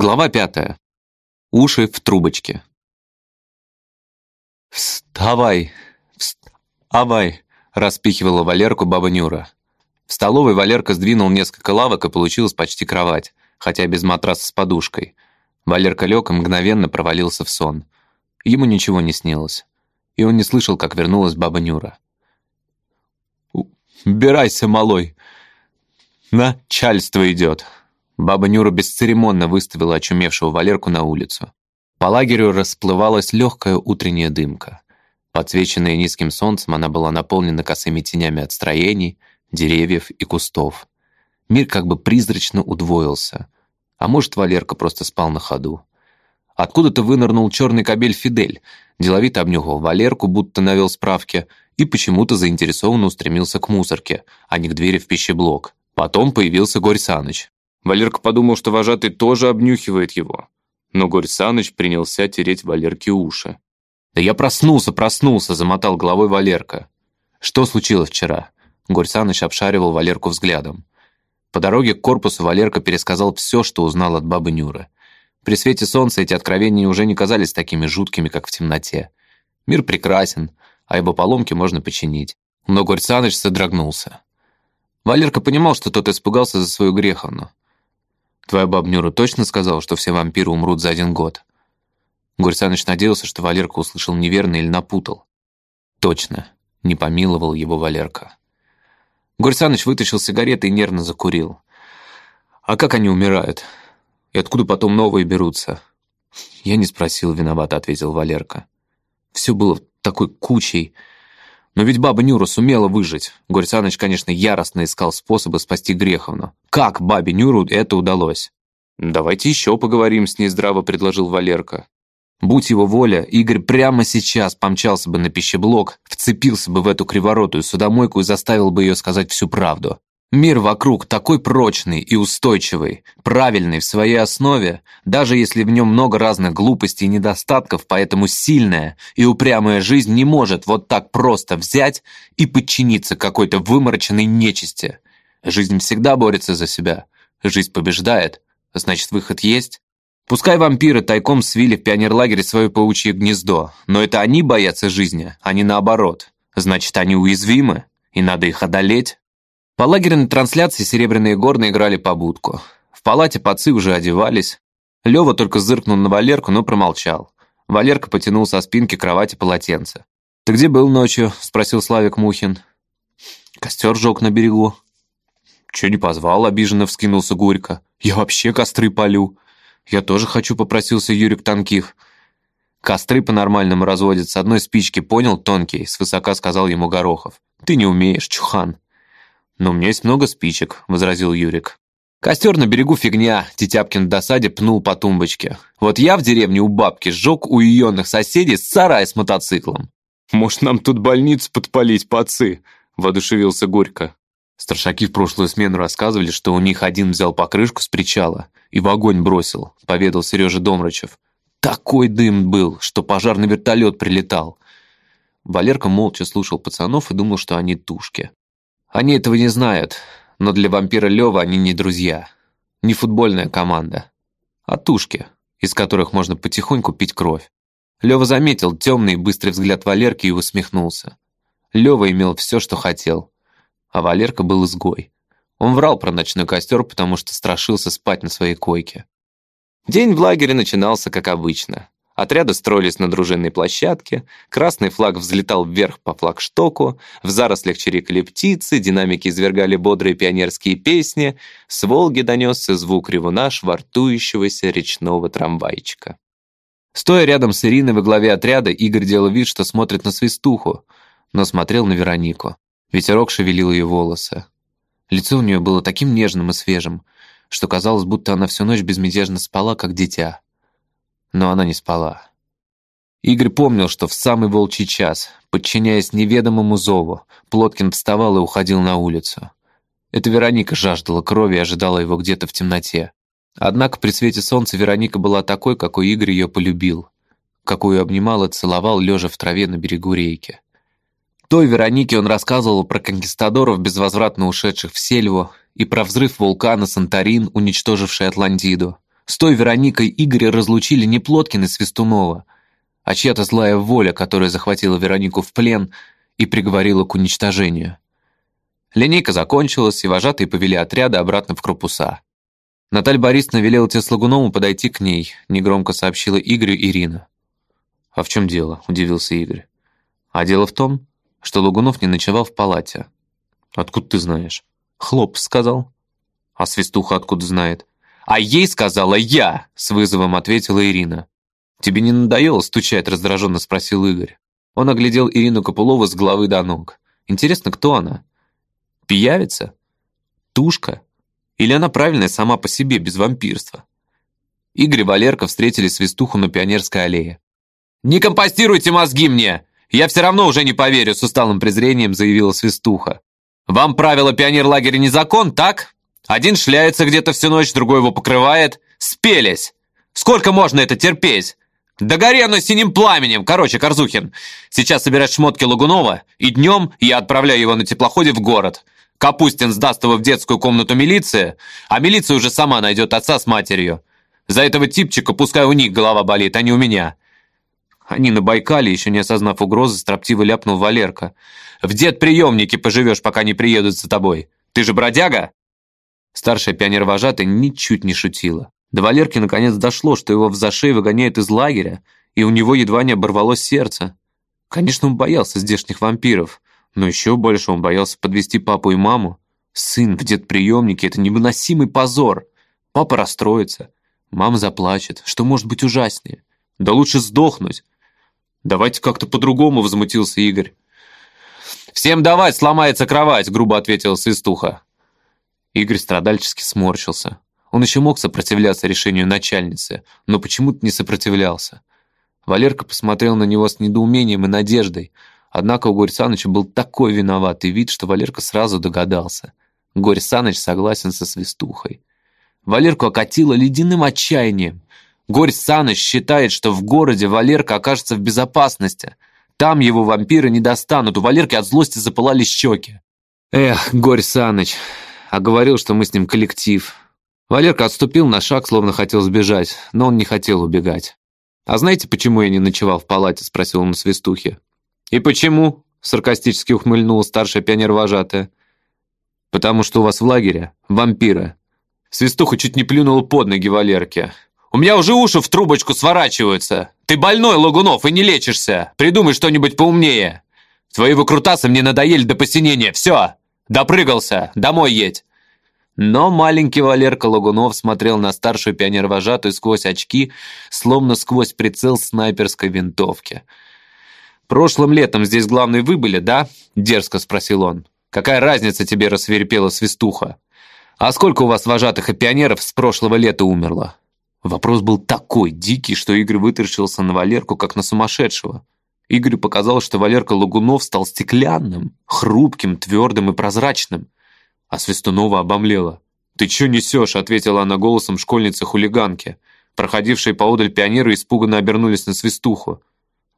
Глава пятая. Уши в трубочке. «Вставай! Вставай!» — распихивала Валерку баба Нюра. В столовой Валерка сдвинул несколько лавок, и получилась почти кровать, хотя без матраса с подушкой. Валерка лег и мгновенно провалился в сон. Ему ничего не снилось. И он не слышал, как вернулась баба Нюра. «Убирайся, малой! Начальство идет!» Баба Нюра бесцеремонно выставила очумевшего Валерку на улицу. По лагерю расплывалась легкая утренняя дымка. Подсвеченная низким солнцем, она была наполнена косыми тенями от строений, деревьев и кустов. Мир как бы призрачно удвоился. А может, Валерка просто спал на ходу. Откуда-то вынырнул черный кобель Фидель, деловито обнюхал Валерку, будто навел справки, и почему-то заинтересованно устремился к мусорке, а не к двери в пищеблок. Потом появился Горь Саныч. Валерка подумал, что вожатый тоже обнюхивает его. Но Горь Саныч принялся тереть Валерке уши. «Да я проснулся, проснулся!» — замотал головой Валерка. «Что случилось вчера?» Горь Саныч обшаривал Валерку взглядом. По дороге к корпусу Валерка пересказал все, что узнал от бабы Нюры. При свете солнца эти откровения уже не казались такими жуткими, как в темноте. Мир прекрасен, а его поломки можно починить. Но Горь Саныч содрогнулся. Валерка понимал, что тот испугался за свою Греховну. Твоя бабнюра точно сказала, что все вампиры умрут за один год?» Горь надеялся, что Валерка услышал неверно или напутал. «Точно», — не помиловал его Валерка. Горь вытащил сигареты и нервно закурил. «А как они умирают? И откуда потом новые берутся?» «Я не спросил, виновато», — ответил Валерка. «Все было такой кучей. Но ведь баба Нюра сумела выжить. Горь конечно, яростно искал способы спасти Греховну. Как бабе Нюру это удалось? «Давайте еще поговорим с ней здраво», — предложил Валерка. Будь его воля, Игорь прямо сейчас помчался бы на пищеблок, вцепился бы в эту криворотую судомойку и заставил бы ее сказать всю правду. Мир вокруг такой прочный и устойчивый, правильный в своей основе, даже если в нем много разных глупостей и недостатков, поэтому сильная и упрямая жизнь не может вот так просто взять и подчиниться какой-то вымороченной нечисти. Жизнь всегда борется за себя. Жизнь побеждает. Значит, выход есть. Пускай вампиры тайком свили в пионерлагере свое паучье гнездо, но это они боятся жизни, а не наоборот. Значит, они уязвимы, и надо их одолеть. По лагерной трансляции серебряные горны играли по будку. В палате пацы уже одевались. Лёва только зыркнул на Валерку, но промолчал. Валерка потянул со спинки кровати полотенце. «Ты где был ночью?» — спросил Славик Мухин. «Костер жёг на берегу». «Чё не позвал?» — обиженно вскинулся Гурько. «Я вообще костры полю». «Я тоже хочу», — попросился Юрик Танких. «Костры по-нормальному разводят с одной спички, понял, тонкий?» — свысока сказал ему Горохов. «Ты не умеешь, чухан». «Но у меня есть много спичек», — возразил Юрик. «Костер на берегу фигня», — Тетяпкин в досаде пнул по тумбочке. «Вот я в деревне у бабки сжег у еёных соседей сарай с мотоциклом». «Может, нам тут больницу подпалить, пацы?» — воодушевился Горько. Старшаки в прошлую смену рассказывали, что у них один взял покрышку с причала и в огонь бросил, поведал Сережа Домрачев. Такой дым был, что пожарный вертолет прилетал. Валерка молча слушал пацанов и думал, что они тушки. Они этого не знают, но для вампира Лёва они не друзья, не футбольная команда, а тушки, из которых можно потихоньку пить кровь. Лёва заметил темный быстрый взгляд Валерки и усмехнулся. Лёва имел все, что хотел, а Валерка был изгой. Он врал про ночной костер, потому что страшился спать на своей койке. День в лагере начинался как обычно. Отряды строились на дружинной площадке, красный флаг взлетал вверх по флагштоку, в зарослях чирикали птицы, динамики извергали бодрые пионерские песни, с Волги донесся звук ревуна швартующегося речного трамвайчика. Стоя рядом с Ириной во главе отряда, Игорь делал вид, что смотрит на свистуху, но смотрел на Веронику. Ветерок шевелил ее волосы. Лицо у нее было таким нежным и свежим, что казалось, будто она всю ночь безмятежно спала, как дитя но она не спала. Игорь помнил, что в самый волчий час, подчиняясь неведомому зову, Плоткин вставал и уходил на улицу. Эта Вероника жаждала крови и ожидала его где-то в темноте. Однако при свете солнца Вероника была такой, какой Игорь ее полюбил, какую обнимал и целовал, лежа в траве на берегу рейки. Той Веронике он рассказывал про конкистадоров, безвозвратно ушедших в сельву, и про взрыв вулкана Санторин, уничтоживший Атлантиду, С той Вероникой Игоря разлучили не Плоткин и Свистунова, а чья-то злая воля, которая захватила Веронику в плен и приговорила к уничтожению. Линейка закончилась, и вожатые повели отряды обратно в корпуса. Наталья Борисовна велела Теслагунову подойти к ней, негромко сообщила Игорю Ирина. «А в чем дело?» – удивился Игорь. «А дело в том, что Лагунов не ночевал в палате». «Откуда ты знаешь?» «Хлоп сказал». «А Свистуха откуда знает?» «А ей сказала я!» – с вызовом ответила Ирина. «Тебе не надоело стучать?» – раздраженно спросил Игорь. Он оглядел Ирину Копылову с головы до ног. «Интересно, кто она? Пиявица? Тушка? Или она правильная сама по себе, без вампирства?» Игорь и Валерка встретили Свистуху на Пионерской аллее. «Не компостируйте мозги мне! Я все равно уже не поверю!» с усталым презрением заявила Свистуха. «Вам правила пионерлагеря не закон, так? Один шляется где-то всю ночь, другой его покрывает. Спелись! Сколько можно это терпеть? Да гори оно синим пламенем! Короче, Корзухин, сейчас собирать шмотки Лагунова, и днем я отправляю его на теплоходе в город. Капустин сдаст его в детскую комнату милиции, а милиция уже сама найдет отца с матерью. За этого типчика пускай у них голова болит, а не у меня. Они на Байкале, еще не осознав угрозы, строптиво ляпнул Валерка. «В дед-приемнике поживешь, пока не приедут за тобой. Ты же бродяга?» Старшая пионер-вожатая ничуть не шутила. До Валерки наконец дошло, что его в зашей выгоняют из лагеря, и у него едва не оборвалось сердце. Конечно, он боялся здешних вампиров, но еще больше он боялся подвести папу и маму. Сын в дед-приемнике — это невыносимый позор. Папа расстроится, мама заплачет. Что может быть ужаснее? Да лучше сдохнуть. «Давайте как-то по-другому», — возмутился Игорь. «Всем давать, сломается кровать», — грубо ответила Свистуха. Игорь страдальчески сморщился. Он еще мог сопротивляться решению начальницы, но почему-то не сопротивлялся. Валерка посмотрел на него с недоумением и надеждой, однако у Горь Саныча был такой виноватый вид, что Валерка сразу догадался. Горь Саныч согласен со Свистухой. Валерку окатило ледяным отчаянием. Горь Саныч считает, что в городе Валерка окажется в безопасности. Там его вампиры не достанут, у Валерки от злости запылали щеки. Эх, Горь Саныч, а говорил, что мы с ним коллектив. Валерка отступил на шаг, словно хотел сбежать, но он не хотел убегать. «А знаете, почему я не ночевал в палате?» – спросил он свистухи. «И почему?» – саркастически ухмыльнула старшая пионер-вожатая. «Потому что у вас в лагере вампиры». Свистуха чуть не плюнула под ноги Валерке. У меня уже уши в трубочку сворачиваются. Ты больной, Лагунов, и не лечишься. Придумай что-нибудь поумнее. Твои выкрутасы мне надоели до посинения. Все, допрыгался, домой едь. Но маленький Валерка Лагунов смотрел на старшую пионер-вожатую сквозь очки, словно сквозь прицел снайперской винтовки. «Прошлым летом здесь главные вы были, да?» – дерзко спросил он. «Какая разница тебе?» – рассверепела свистуха. «А сколько у вас вожатых и пионеров с прошлого лета умерло?» Вопрос был такой дикий, что Игорь вытаращился на Валерку, как на сумасшедшего. Игорю показалось, что Валерка Лагунов стал стеклянным, хрупким, твердым и прозрачным. А Свистунова обомлела. «Ты чё несёшь?» — ответила она голосом школьницы-хулиганки. Проходившие поодаль пионеры испуганно обернулись на Свистуху.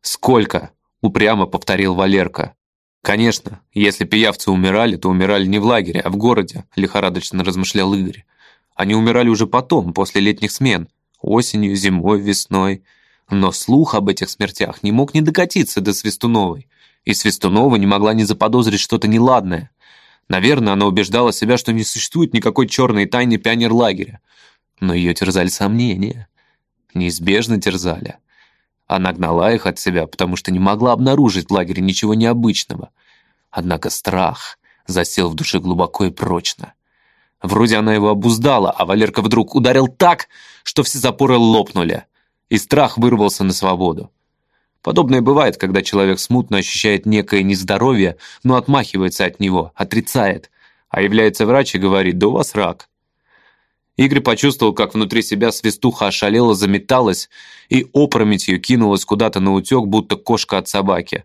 «Сколько?» — упрямо повторил Валерка. «Конечно, если пиявцы умирали, то умирали не в лагере, а в городе», — лихорадочно размышлял Игорь. Они умирали уже потом, после летних смен. Осенью, зимой, весной. Но слух об этих смертях не мог не докатиться до Свистуновой. И Свистунова не могла не заподозрить что-то неладное. Наверное, она убеждала себя, что не существует никакой черной тайны пионерлагеря. Но ее терзали сомнения. Неизбежно терзали. Она гнала их от себя, потому что не могла обнаружить в лагере ничего необычного. Однако страх засел в душе глубоко и прочно. Вроде она его обуздала, а Валерка вдруг ударил так, что все запоры лопнули, и страх вырвался на свободу. Подобное бывает, когда человек смутно ощущает некое нездоровье, но отмахивается от него, отрицает, а является врач и говорит «да у вас рак». Игорь почувствовал, как внутри себя свистуха ошалела, заметалась и опрометью кинулась куда-то на утек, будто кошка от собаки.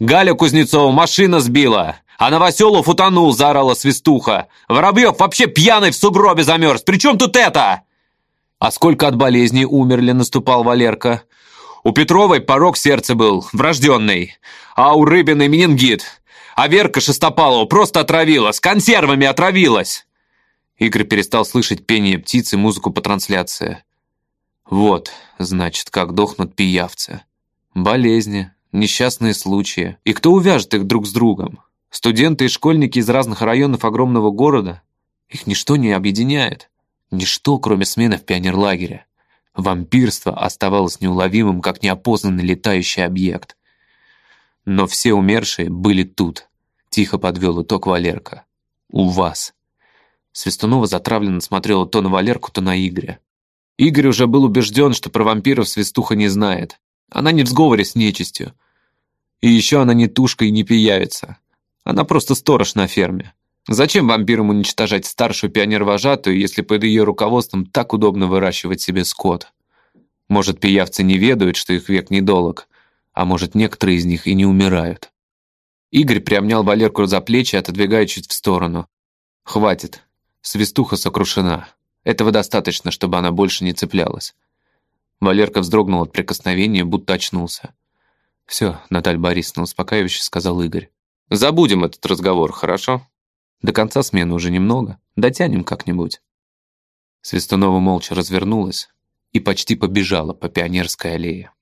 «Галя Кузнецова машина сбила! А Новоселов утонул!» – заорала свистуха. «Воробьев вообще пьяный в сугробе замерз! При чем тут это?» «А сколько от болезней умерли?» – наступал Валерка. «У Петровой порог сердца был, врожденный, а у Рыбиной менингит. А Верка Шестопалова просто отравила, с консервами отравилась!» Игорь перестал слышать пение птицы, музыку по трансляции. Вот, значит, как дохнут пиявцы. Болезни, несчастные случаи. И кто увяжет их друг с другом? Студенты и школьники из разных районов огромного города? Их ничто не объединяет. Ничто, кроме смены в пионерлагере. Вампирство оставалось неуловимым, как неопознанный летающий объект. Но все умершие были тут. Тихо подвел итог Валерка. У вас. Свистунова затравленно смотрела то на Валерку, то на Игоря. Игорь уже был убежден, что про вампиров Свистуха не знает. Она не в сговоре с нечистью. И еще она не тушка и не пиявица. Она просто сторож на ферме. Зачем вампирам уничтожать старшую пионер-вожатую, если под ее руководством так удобно выращивать себе скот? Может, пиявцы не ведают, что их век недолог, а может, некоторые из них и не умирают. Игорь приобнял Валерку за плечи, отодвигая чуть в сторону. «Хватит. Свистуха сокрушена. Этого достаточно, чтобы она больше не цеплялась». Валерка вздрогнул от прикосновения, будто очнулся. «Все, Наталья Борисовна, успокаивающе сказал Игорь. Забудем этот разговор, хорошо? До конца смены уже немного. Дотянем как-нибудь». Свистунова молча развернулась и почти побежала по Пионерской аллее.